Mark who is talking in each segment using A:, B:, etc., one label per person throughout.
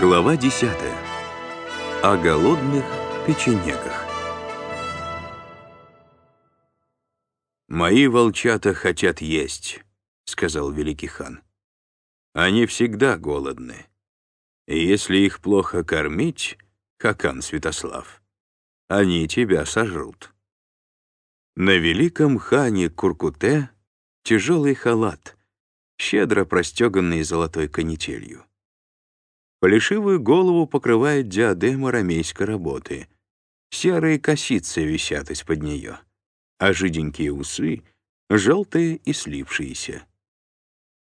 A: Глава 10. О голодных печенегах. «Мои волчата хотят есть», — сказал великий хан. «Они всегда голодны. И если их плохо кормить, Хакан Святослав, они тебя сожрут». На великом хане Куркуте тяжелый халат, щедро простеганный золотой канителью. Полишивую голову покрывает диадема рамейской работы. Серые косицы висят из-под нее, а жиденькие усы — желтые и слипшиеся.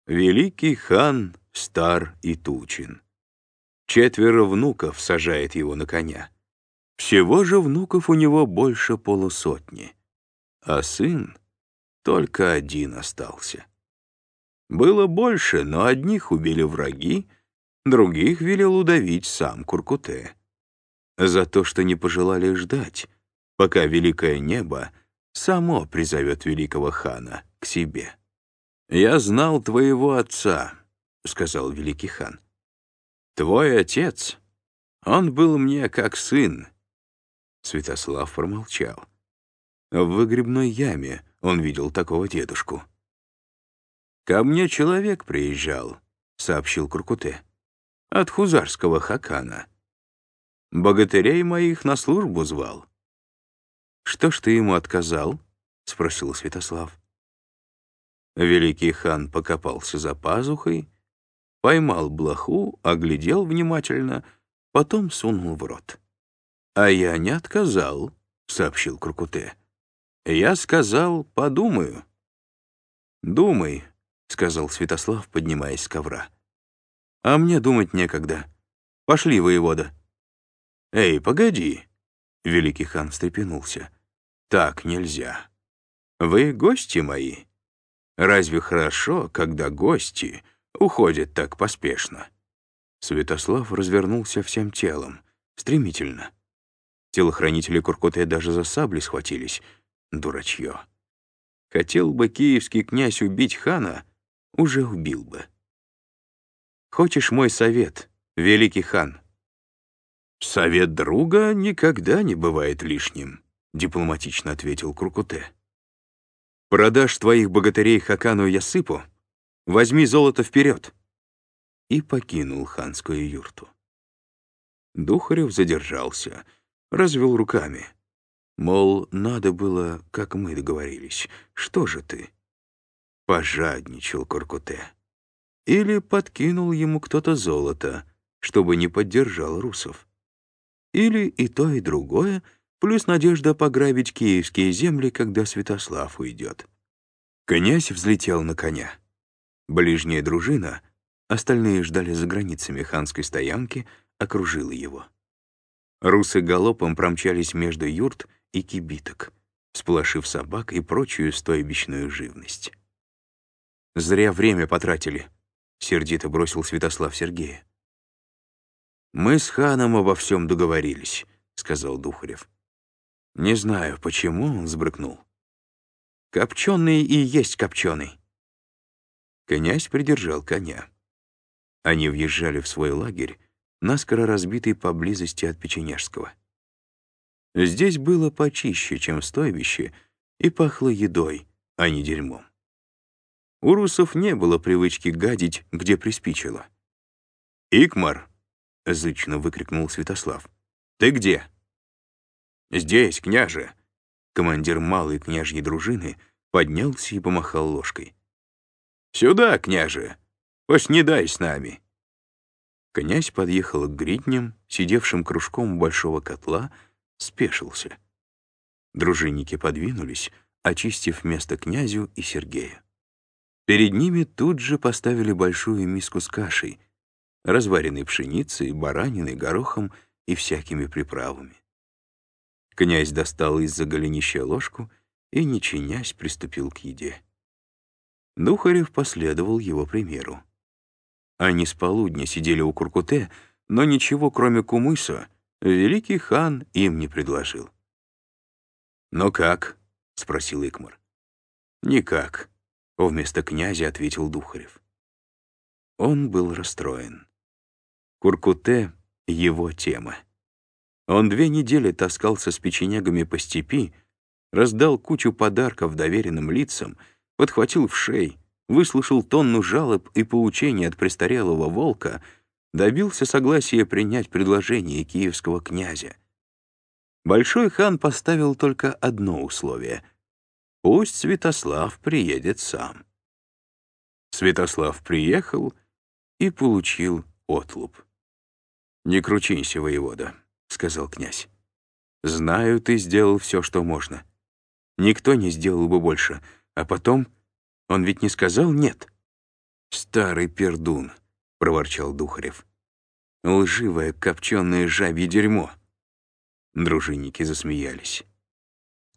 A: Великий хан стар и тучен. Четверо внуков сажает его на коня. Всего же внуков у него больше полусотни. А сын только один остался. Было больше, но одних убили враги, Других велел удавить сам Куркуте. За то, что не пожелали ждать, пока великое небо само призовет великого хана к себе. «Я знал твоего отца», — сказал великий хан. «Твой отец, он был мне как сын». Святослав промолчал. В выгребной яме он видел такого дедушку. «Ко мне человек приезжал», — сообщил Куркуте от хузарского хакана. Богатырей моих на службу звал. «Что ж ты ему отказал?» — спросил Святослав. Великий хан покопался за пазухой, поймал блоху, оглядел внимательно, потом сунул в рот. «А я не отказал», — сообщил Куркуте. «Я сказал, подумаю». «Думай», — сказал Святослав, поднимаясь с ковра. А мне думать некогда. Пошли, воевода. Эй, погоди. Великий хан встрепенулся. Так нельзя. Вы гости мои. Разве хорошо, когда гости уходят так поспешно? Святослав развернулся всем телом, стремительно. Телохранители Куркуте даже за сабли схватились. Дурачье. Хотел бы киевский князь убить хана, уже убил бы. Хочешь мой совет, великий хан?» «Совет друга никогда не бывает лишним», — дипломатично ответил Куркуте. «Продашь твоих богатырей Хакану Ясыпу, возьми золото вперед!» И покинул ханскую юрту. Духарев задержался, развел руками. Мол, надо было, как мы договорились. Что же ты? Пожадничал Куркуте. Или подкинул ему кто-то золото, чтобы не поддержал русов. Или и то, и другое, плюс надежда пограбить киевские земли, когда Святослав уйдет. Князь взлетел на коня. Ближняя дружина, остальные ждали за границами ханской стоянки, окружила его. Русы галопом промчались между юрт и кибиток, сплошив собак и прочую стойбищную живность. «Зря время потратили», — сердито бросил Святослав Сергея. «Мы с ханом обо всем договорились», — сказал Духарев. «Не знаю, почему он сбрыкнул. Копченый и есть копченый». Князь придержал коня. Они въезжали в свой лагерь, наскоро разбитый поблизости от Печенежского. Здесь было почище, чем в стойбище, и пахло едой, а не дерьмом. У русов не было привычки гадить, где приспичило. «Икмар!» — зычно выкрикнул Святослав. «Ты где?» «Здесь, княже!» Командир малой княжьей дружины поднялся и помахал ложкой. «Сюда, княже! Поснедай с нами!» Князь подъехал к гридням, сидевшим кружком большого котла, спешился. Дружинники подвинулись, очистив место князю и Сергею. Перед ними тут же поставили большую миску с кашей, разваренной пшеницей, бараниной, горохом и всякими приправами. Князь достал из-за голенища ложку и, не чинясь, приступил к еде. Духарев последовал его примеру. Они с полудня сидели у Куркуте, но ничего, кроме кумыса, великий хан им не предложил. «Но как?» — спросил Икмар. «Никак», Вместо князя ответил Духарев. Он был расстроен. Куркуте — его тема. Он две недели таскался с печенегами по степи, раздал кучу подарков доверенным лицам, подхватил в шей, выслушал тонну жалоб и поучений от престарелого волка, добился согласия принять предложение киевского князя. Большой хан поставил только одно условие — пусть Святослав приедет сам. Святослав приехал и получил отлуп. «Не кручинься, воевода», — сказал князь. «Знаю, ты сделал все, что можно. Никто не сделал бы больше. А потом он ведь не сказал «нет». «Старый пердун», — проворчал Духарев. «Лживое копченое жабье дерьмо». Дружинники засмеялись.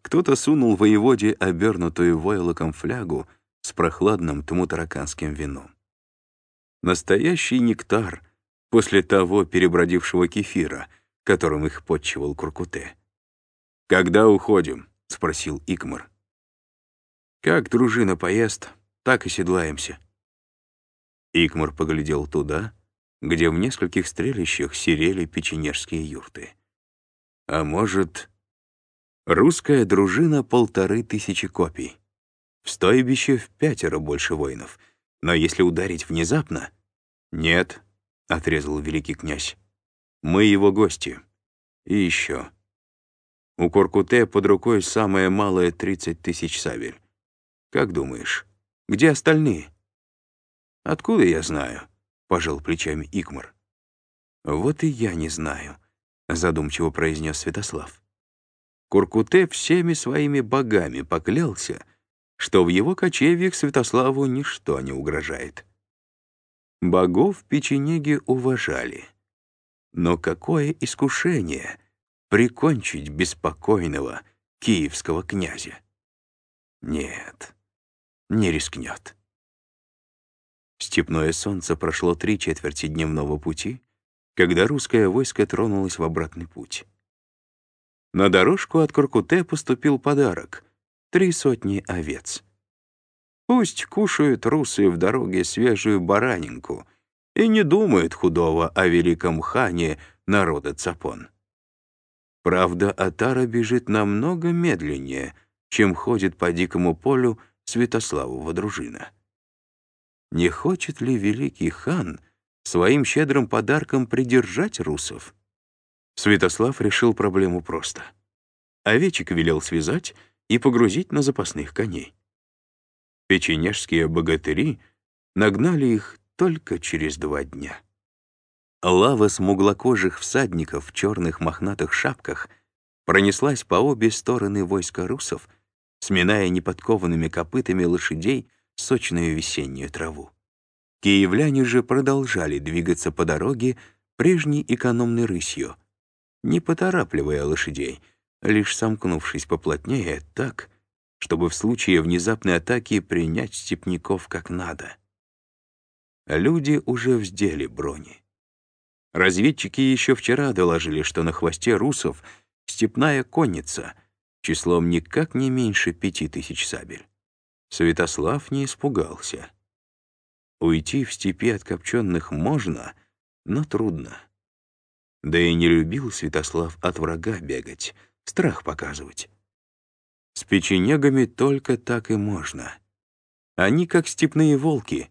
A: Кто-то сунул воеводе обернутую войлоком флягу с прохладным тмутараканским вином. Настоящий нектар после того перебродившего кефира, которым их подчивал Куркуте. «Когда уходим?» — спросил Икмар. Как дружина поест, так и седлаемся. Икмар поглядел туда, где в нескольких стрелищах серели печенежские юрты. А может, русская дружина полторы тысячи копий. В стойбище в пятеро больше воинов. Но если ударить внезапно... Нет, — отрезал великий князь. Мы его гости. И еще. У Коркуте под рукой самое малое тридцать тысяч сабель. Как думаешь, где остальные?» «Откуда я знаю?» — пожал плечами Игмар. «Вот и я не знаю», — задумчиво произнес Святослав. Куркуте всеми своими богами поклялся, что в его кочевьях Святославу ничто не угрожает. Богов печенеги уважали. Но какое искушение прикончить беспокойного киевского князя? Нет, не рискнет. Степное солнце прошло три четверти дневного пути, когда русское войско тронулось в обратный путь. На дорожку от Куркуте поступил подарок — три сотни овец. Пусть кушают русы в дороге свежую баранинку и не думают худого о великом хане народа Цапон. Правда, Атара бежит намного медленнее, чем ходит по дикому полю Святославова дружина. Не хочет ли великий хан своим щедрым подарком придержать русов? Святослав решил проблему просто. Овечек велел связать и погрузить на запасных коней. Печенежские богатыри нагнали их только через два дня. Лава смуглокожих всадников в черных мохнатых шапках пронеслась по обе стороны войска русов — сминая неподкованными копытами лошадей сочную весеннюю траву. Киевляне же продолжали двигаться по дороге прежней экономной рысью, не поторапливая лошадей, лишь сомкнувшись поплотнее так, чтобы в случае внезапной атаки принять степняков как надо. Люди уже вздели брони. Разведчики еще вчера доложили, что на хвосте русов степная конница — числом никак не меньше пяти тысяч сабель. Святослав не испугался. Уйти в степи от копченых можно, но трудно. Да и не любил Святослав от врага бегать, страх показывать. С печенегами только так и можно. Они как степные волки.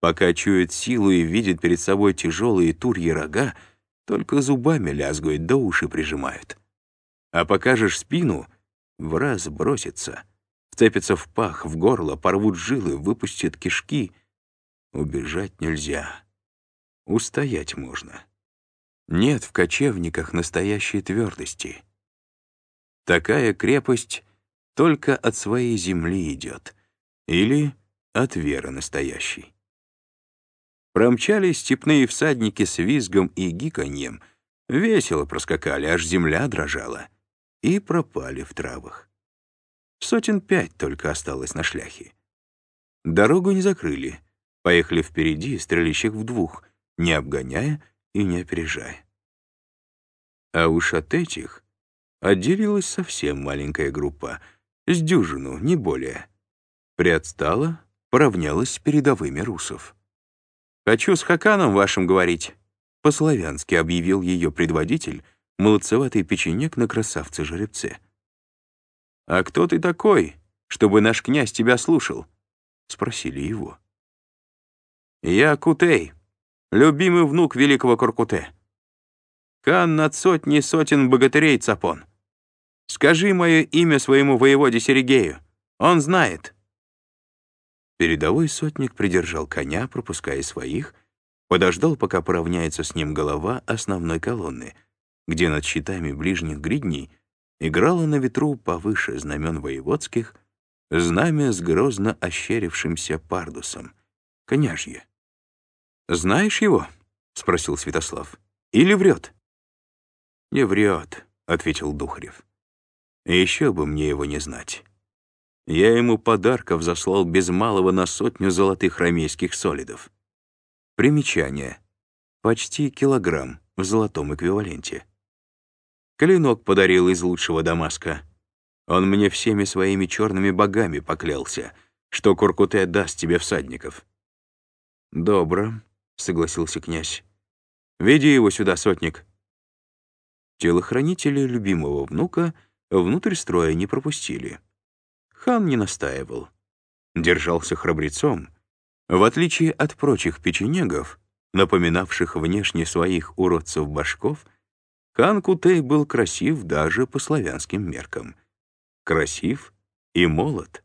A: Пока чуют силу и видят перед собой тяжелые турьи рога, только зубами лязгают да уши прижимают. А покажешь спину — в раз бросится. Вцепится в пах, в горло, порвут жилы, выпустит кишки. Убежать нельзя. Устоять можно. Нет в кочевниках настоящей твердости. Такая крепость только от своей земли идет. Или от веры настоящей. Промчались степные всадники с визгом и гиканьем, весело проскакали, аж земля дрожала и пропали в травах. Сотен пять только осталось на шляхе. Дорогу не закрыли, поехали впереди, стрелищих в двух, не обгоняя и не опережая. А уж от этих отделилась совсем маленькая группа, с дюжину, не более. Приотстала, поравнялась с передовыми русов. «Хочу с Хаканом вашим говорить», По-славянски объявил ее предводитель, молодцеватый печенек на красавце-жеребце. «А кто ты такой, чтобы наш князь тебя слушал?» — спросили его. «Я Кутей, любимый внук великого Коркуте. Хан над сотни сотен богатырей Цапон. Скажи мое имя своему воеводе Серегею, он знает». Передовой сотник придержал коня, пропуская своих, подождал, пока поравняется с ним голова основной колонны, где над щитами ближних гридней играло на ветру повыше знамен воеводских знамя с грозно ощерившимся пардусом, коняжье. «Знаешь его?» — спросил Святослав. «Или врет?» «Не врет», — ответил Духарев. «Еще бы мне его не знать. Я ему подарков заслал без малого на сотню золотых ромейских солидов. Примечание. Почти килограмм в золотом эквиваленте. Клинок подарил из лучшего Дамаска. Он мне всеми своими черными богами поклялся, что Куркуте даст тебе всадников. «Добро», — согласился князь. «Веди его сюда, сотник». Телохранители любимого внука внутрь строя не пропустили. Хан не настаивал. Держался храбрецом. В отличие от прочих печенегов, напоминавших внешне своих уродцев-башков, хан Кутей был красив даже по славянским меркам. Красив и молод.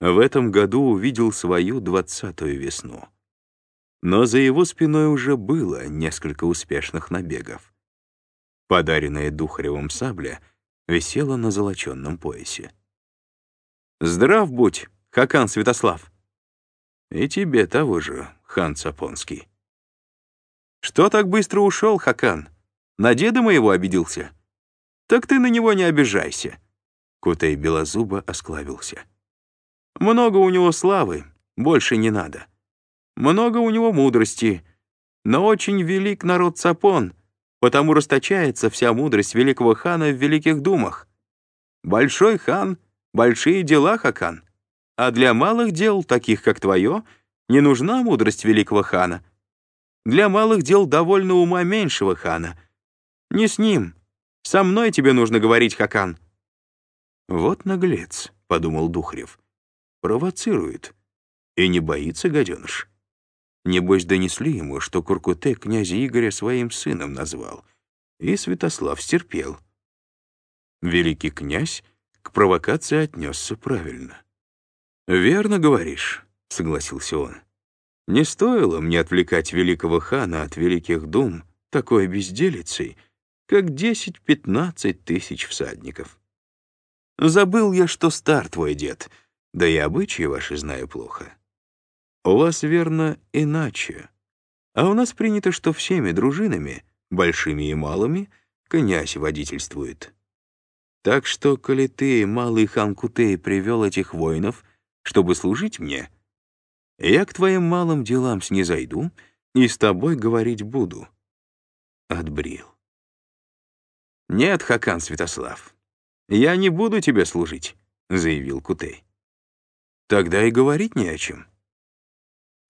A: В этом году увидел свою двадцатую весну. Но за его спиной уже было несколько успешных набегов. Подаренная Духаревым сабля висела на золоченном поясе. Здрав будь, Хакан Святослав. И тебе того же, хан Цапонский. Что так быстро ушел, Хакан? На деда моего обиделся? Так ты на него не обижайся. Кутей Белозуба осклавился. Много у него славы, больше не надо. Много у него мудрости, но очень велик народ Цапон, потому расточается вся мудрость великого хана в великих думах. Большой хан — Большие дела, Хакан. А для малых дел, таких как твое, не нужна мудрость великого хана. Для малых дел довольно ума меньшего хана. Не с ним. Со мной тебе нужно говорить, Хакан». «Вот наглец», — подумал Духарев. «Провоцирует. И не боится гаденыш. Небось, донесли ему, что Куркуте князя Игоря своим сыном назвал. И Святослав стерпел. Великий князь к провокации отнесся правильно. «Верно говоришь», — согласился он. «Не стоило мне отвлекать великого хана от великих дум такой безделицей, как 10-15 тысяч всадников. Забыл я, что стар твой дед, да и обычаи ваши знаю плохо. У вас, верно, иначе. А у нас принято, что всеми дружинами, большими и малыми, князь водительствует. Так что, коли ты, малый хан Кутей, привел этих воинов, чтобы служить мне, я к твоим малым делам снизойду и с тобой говорить буду. Отбрил. «Нет, Хакан Святослав, я не буду тебе служить», — заявил Кутей. «Тогда и говорить не о чем».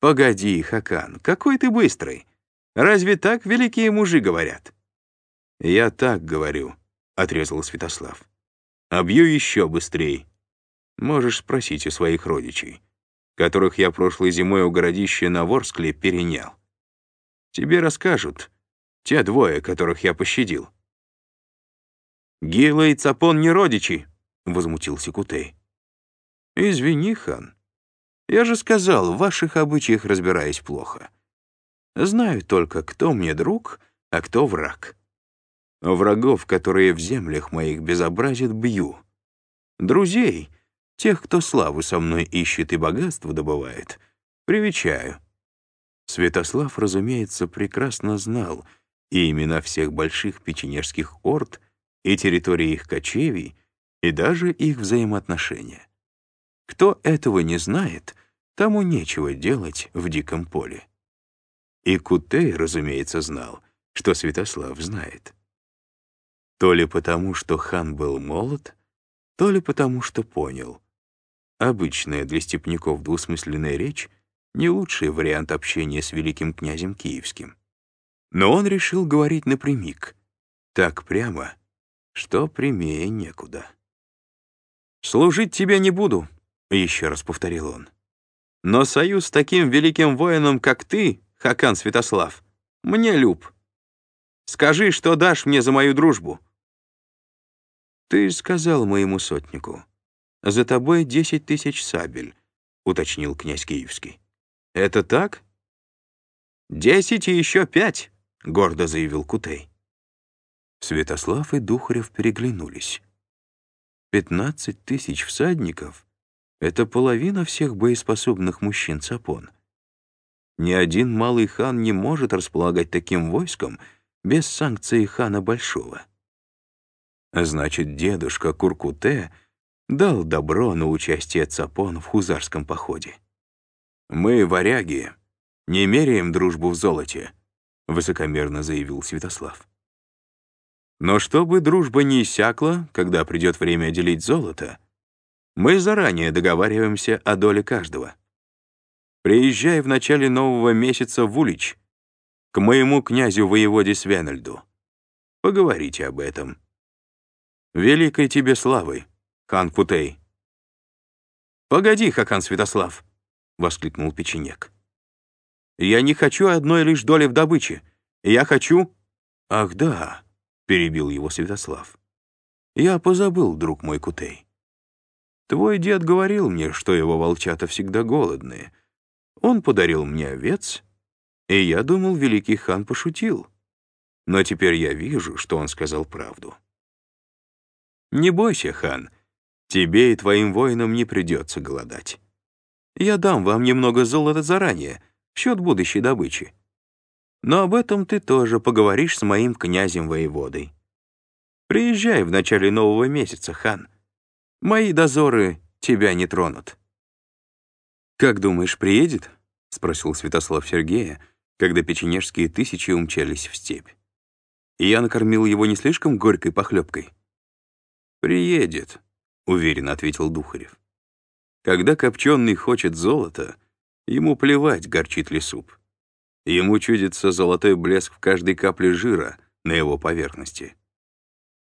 A: «Погоди, Хакан, какой ты быстрый. Разве так великие мужи говорят?» «Я так говорю», — отрезал Святослав. «А бью еще быстрей. Можешь спросить у своих родичей, которых я прошлой зимой у городища на Ворскле перенял. Тебе расскажут, те двое, которых я пощадил». «Гила и Цапон не родичи», — возмутился Кутей. «Извини, хан. Я же сказал, в ваших обычаях разбираюсь плохо. Знаю только, кто мне друг, а кто враг». Врагов, которые в землях моих безобразят, бью. Друзей, тех, кто славу со мной ищет и богатство добывает, привечаю. Святослав, разумеется, прекрасно знал и имена всех больших печенежских орд, и территории их кочевий, и даже их взаимоотношения. Кто этого не знает, тому нечего делать в диком поле. И Кутей, разумеется, знал, что Святослав знает. То ли потому, что хан был молод, то ли потому, что понял. Обычная для степняков двусмысленная речь — не лучший вариант общения с великим князем Киевским. Но он решил говорить напрямик, так прямо, что прямее некуда. «Служить тебе не буду», — еще раз повторил он. «Но союз с таким великим воином, как ты, Хакан Святослав, мне люб. Скажи, что дашь мне за мою дружбу». «Ты сказал моему сотнику, за тобой десять тысяч сабель», — уточнил князь Киевский. «Это так?» «Десять и еще пять», — гордо заявил Кутей. Святослав и Духарев переглянулись. «Пятнадцать тысяч всадников — это половина всех боеспособных мужчин Цапон. Ни один малый хан не может располагать таким войском без санкции хана Большого. Значит, дедушка Куркуте дал добро на участие Цапон в хузарском походе. Мы, варяги, не меряем дружбу в золоте», — высокомерно заявил Святослав. «Но чтобы дружба не иссякла, когда придет время делить золото, мы заранее договариваемся о доле каждого. Приезжай в начале нового месяца в Улич, к моему князю-воеводе Свенальду. Поговорите об этом. Великой тебе славы, хан Путей». «Погоди, Хакан Святослав», — воскликнул печенек. Я не хочу одной лишь доли в добыче. Я хочу...» «Ах да», — перебил его Святослав. «Я позабыл, друг мой Кутей. Твой дед говорил мне, что его волчата всегда голодные. Он подарил мне овец, и я думал, великий хан пошутил. Но теперь я вижу, что он сказал правду. Не бойся, хан, тебе и твоим воинам не придется голодать. Я дам вам немного золота заранее, в счет будущей добычи. Но об этом ты тоже поговоришь с моим князем-воеводой. Приезжай в начале нового месяца, хан. Мои дозоры тебя не тронут». «Как думаешь, приедет?» — спросил Святослав Сергея, когда печенежские тысячи умчались в степь. И я накормил его не слишком горькой похлебкой. «Приедет», — уверенно ответил Духарев. «Когда копченый хочет золота, Ему плевать, горчит ли суп. Ему чудится золотой блеск в каждой капле жира на его поверхности.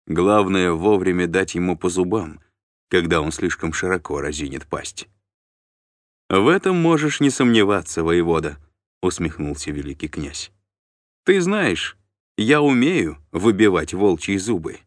A: Главное — вовремя дать ему по зубам, когда он слишком широко разинет пасть. «В этом можешь не сомневаться, воевода», — усмехнулся великий князь. «Ты знаешь, я умею выбивать волчьи зубы».